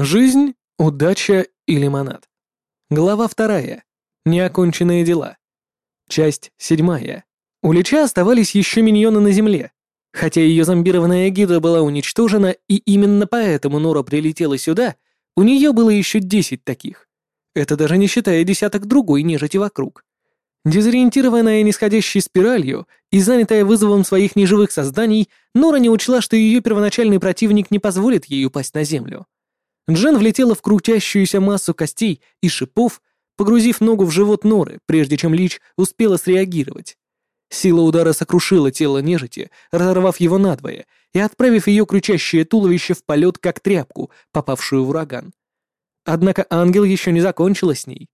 Жизнь, удача и лимонад. Глава вторая. Неоконченные дела. Часть седьмая. У Лича оставались еще миньоны на земле. Хотя ее зомбированная гида была уничтожена, и именно поэтому Нора прилетела сюда, у нее было еще десять таких. Это даже не считая десяток другой нежити вокруг. Дезориентированная нисходящей спиралью и занятая вызовом своих неживых созданий, Нора не учла, что ее первоначальный противник не позволит ей упасть на землю. Джен влетела в крутящуюся массу костей и шипов, погрузив ногу в живот Норы, прежде чем Лич успела среагировать. Сила удара сокрушила тело нежити, разорвав его надвое и отправив ее кричащее туловище в полет, как тряпку, попавшую в ураган. Однако ангел еще не закончила с ней.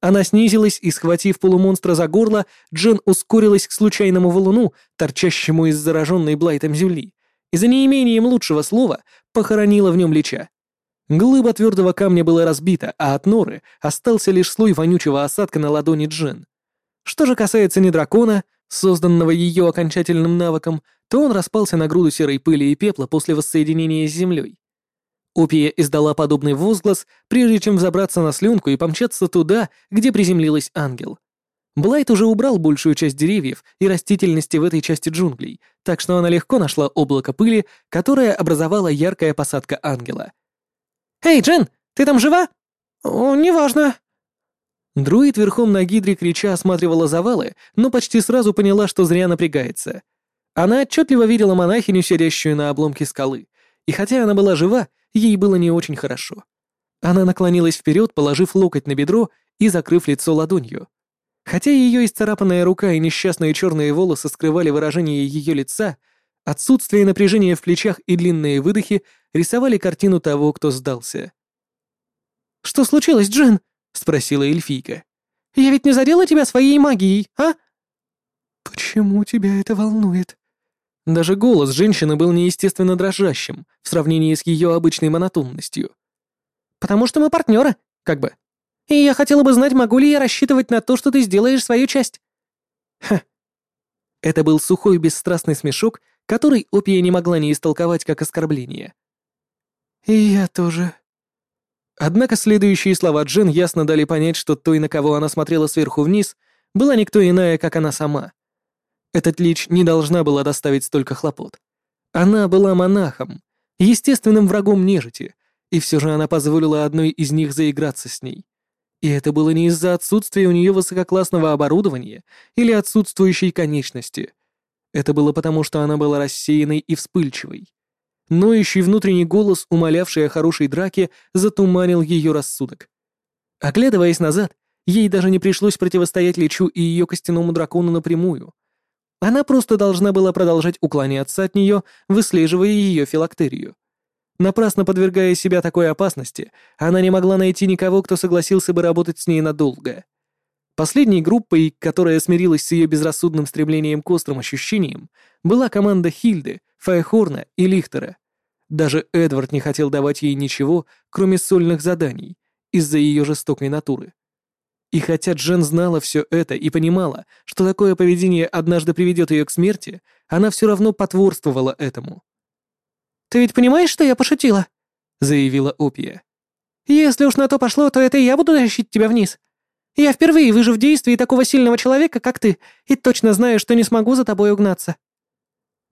Она снизилась и, схватив полумонстра за горло, Джен ускорилась к случайному валуну, торчащему из зараженной Блайтом земли, и за неимением лучшего слова похоронила в нем лича. Глыба твердого камня была разбита, а от норы остался лишь слой вонючего осадка на ладони Джен. Что же касается не дракона, созданного ее окончательным навыком, то он распался на груду серой пыли и пепла после воссоединения с землей. Опия издала подобный возглас, прежде чем взобраться на слюнку и помчаться туда, где приземлилась ангел. Блайт уже убрал большую часть деревьев и растительности в этой части джунглей, так что она легко нашла облако пыли, которое образовала яркая посадка ангела. «Эй, Джен, ты там жива?» «О, неважно». Друид верхом на гидре крича осматривала завалы, но почти сразу поняла, что зря напрягается. Она отчетливо видела монахиню, сидящую на обломке скалы, и хотя она была жива, ей было не очень хорошо. Она наклонилась вперед, положив локоть на бедро и закрыв лицо ладонью. Хотя ее исцарапанная рука и несчастные черные волосы скрывали выражение ее лица, Отсутствие напряжения в плечах и длинные выдохи рисовали картину того, кто сдался. «Что случилось, Джин?» — спросила эльфийка. «Я ведь не задела тебя своей магией, а?» «Почему тебя это волнует?» Даже голос женщины был неестественно дрожащим в сравнении с ее обычной монотонностью. «Потому что мы партнеры, как бы. И я хотела бы знать, могу ли я рассчитывать на то, что ты сделаешь свою часть». «Ха». Это был сухой бесстрастный смешок, который Опия не могла не истолковать как оскорбление. «И я тоже». Однако следующие слова Джен ясно дали понять, что той, на кого она смотрела сверху вниз, была никто иная, как она сама. Этот лич не должна была доставить столько хлопот. Она была монахом, естественным врагом нежити, и все же она позволила одной из них заиграться с ней. И это было не из-за отсутствия у нее высококлассного оборудования или отсутствующей конечности. Это было потому, что она была рассеянной и вспыльчивой. Ноющий внутренний голос, умолявший о хорошей драке, затуманил ее рассудок. Оглядываясь назад, ей даже не пришлось противостоять Личу и ее костяному дракону напрямую. Она просто должна была продолжать уклоняться от нее, выслеживая ее филактерию. Напрасно подвергая себя такой опасности, она не могла найти никого, кто согласился бы работать с ней надолго. Последней группой, которая смирилась с ее безрассудным стремлением к острым ощущениям, была команда Хильды, Файхорна и Лихтера. Даже Эдвард не хотел давать ей ничего, кроме сольных заданий, из-за ее жестокой натуры. И хотя Джен знала все это и понимала, что такое поведение однажды приведет ее к смерти, она все равно потворствовала этому. «Ты ведь понимаешь, что я пошутила?» — заявила Опия. «Если уж на то пошло, то это я буду тащить тебя вниз. Я впервые вижу в действии такого сильного человека, как ты, и точно знаю, что не смогу за тобой угнаться».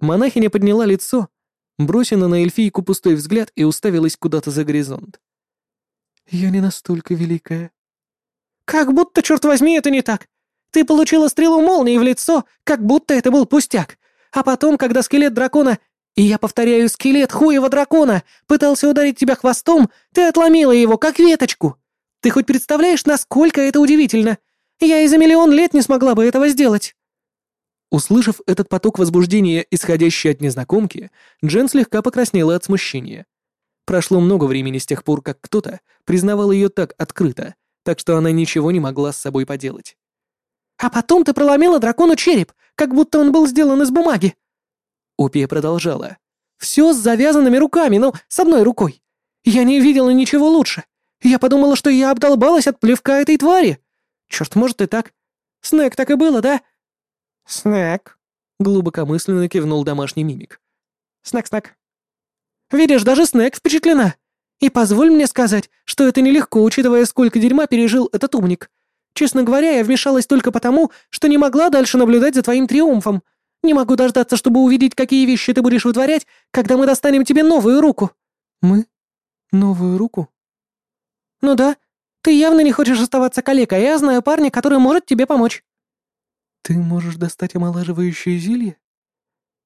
Монахиня подняла лицо, бросила на эльфийку пустой взгляд и уставилась куда-то за горизонт. «Я не настолько великая». «Как будто, черт возьми, это не так. Ты получила стрелу молнии в лицо, как будто это был пустяк. А потом, когда скелет дракона, и я повторяю, скелет хуева дракона, пытался ударить тебя хвостом, ты отломила его, как веточку. Ты хоть представляешь, насколько это удивительно? Я и за миллион лет не смогла бы этого сделать!» Услышав этот поток возбуждения, исходящий от незнакомки, Джен слегка покраснела от смущения. Прошло много времени с тех пор, как кто-то признавал ее так открыто, так что она ничего не могла с собой поделать. «А потом ты проломила дракону череп, как будто он был сделан из бумаги!» Опия продолжала. «Все с завязанными руками, но с одной рукой. Я не видела ничего лучше. Я подумала, что я обдолбалась от плевка этой твари. Черт, может и так. Снэк так и было, да? Снэк. Глубокомысленно кивнул домашний мимик. Снэк-снэк. Видишь, даже Снэк впечатлена. И позволь мне сказать, что это нелегко, учитывая, сколько дерьма пережил этот умник. Честно говоря, я вмешалась только потому, что не могла дальше наблюдать за твоим триумфом. Не могу дождаться, чтобы увидеть, какие вещи ты будешь вытворять, когда мы достанем тебе новую руку». «Мы? Новую руку?» «Ну да. Ты явно не хочешь оставаться калекой, я знаю парня, который может тебе помочь». «Ты можешь достать омолаживающее зелье?»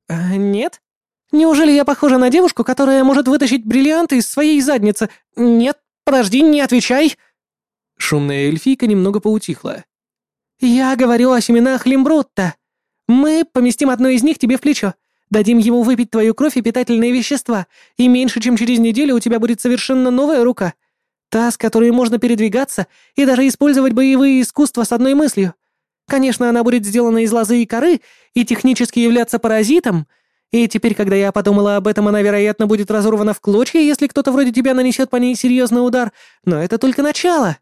«А, нет. Неужели я похожа на девушку, которая может вытащить бриллианты из своей задницы? Нет, подожди, не отвечай!» Шумная эльфийка немного поутихла. «Я говорю о семенах Лимбрутта. Мы поместим одно из них тебе в плечо, дадим ему выпить твою кровь и питательные вещества, и меньше чем через неделю у тебя будет совершенно новая рука. Та, с которой можно передвигаться и даже использовать боевые искусства с одной мыслью. Конечно, она будет сделана из лозы и коры и технически являться паразитом, и теперь, когда я подумала об этом, она, вероятно, будет разорвана в клочья, если кто-то вроде тебя нанесет по ней серьезный удар, но это только начало».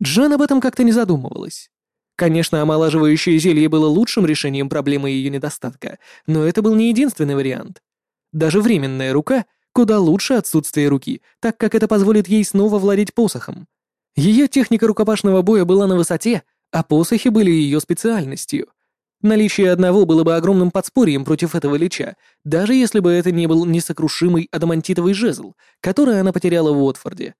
Джен об этом как-то не задумывалась. Конечно, омолаживающее зелье было лучшим решением проблемы ее недостатка, но это был не единственный вариант. Даже временная рука куда лучше отсутствия руки, так как это позволит ей снова владеть посохом. Ее техника рукопашного боя была на высоте, а посохи были ее специальностью. Наличие одного было бы огромным подспорьем против этого лича, даже если бы это не был несокрушимый адамантитовый жезл, который она потеряла в Уотфорде.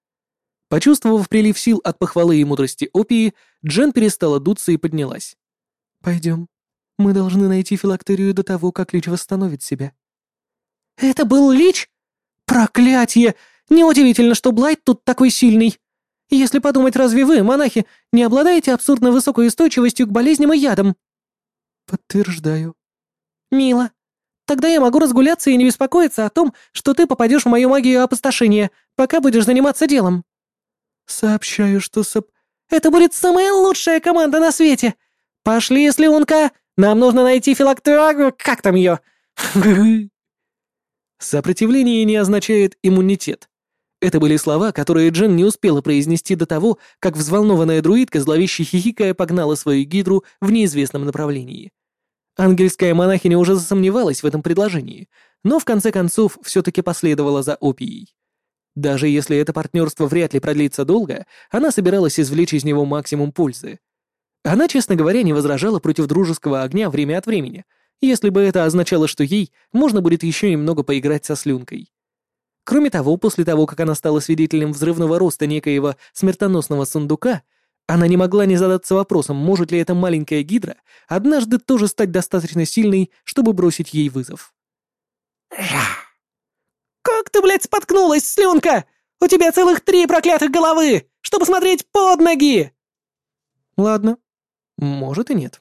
Почувствовав прилив сил от похвалы и мудрости Опии, Джен перестала дуться и поднялась. «Пойдем. Мы должны найти филактерию до того, как Лич восстановит себя». «Это был Лич? Проклятие! Неудивительно, что Блайт тут такой сильный. Если подумать, разве вы, монахи, не обладаете абсурдно высокой устойчивостью к болезням и ядам?» «Подтверждаю». «Мило. Тогда я могу разгуляться и не беспокоиться о том, что ты попадешь в мою магию опустошения, пока будешь заниматься делом». «Сообщаю, что соп...» «Это будет самая лучшая команда на свете! Пошли, Слюнка! Нам нужно найти филактерагу... Как там ее?» Сопротивление не означает иммунитет. Это были слова, которые Джен не успела произнести до того, как взволнованная друидка, зловеще хихикая, погнала свою гидру в неизвестном направлении. Ангельская монахиня уже засомневалась в этом предложении, но в конце концов все-таки последовала за опией. Даже если это партнерство вряд ли продлится долго, она собиралась извлечь из него максимум пользы. Она, честно говоря, не возражала против дружеского огня время от времени, если бы это означало, что ей можно будет еще немного поиграть со слюнкой. Кроме того, после того, как она стала свидетелем взрывного роста некоего смертоносного сундука, она не могла не задаться вопросом, может ли эта маленькая гидра однажды тоже стать достаточно сильной, чтобы бросить ей вызов. «Как ты, блядь, споткнулась, слюнка? У тебя целых три проклятых головы, чтобы смотреть под ноги!» «Ладно, может и нет».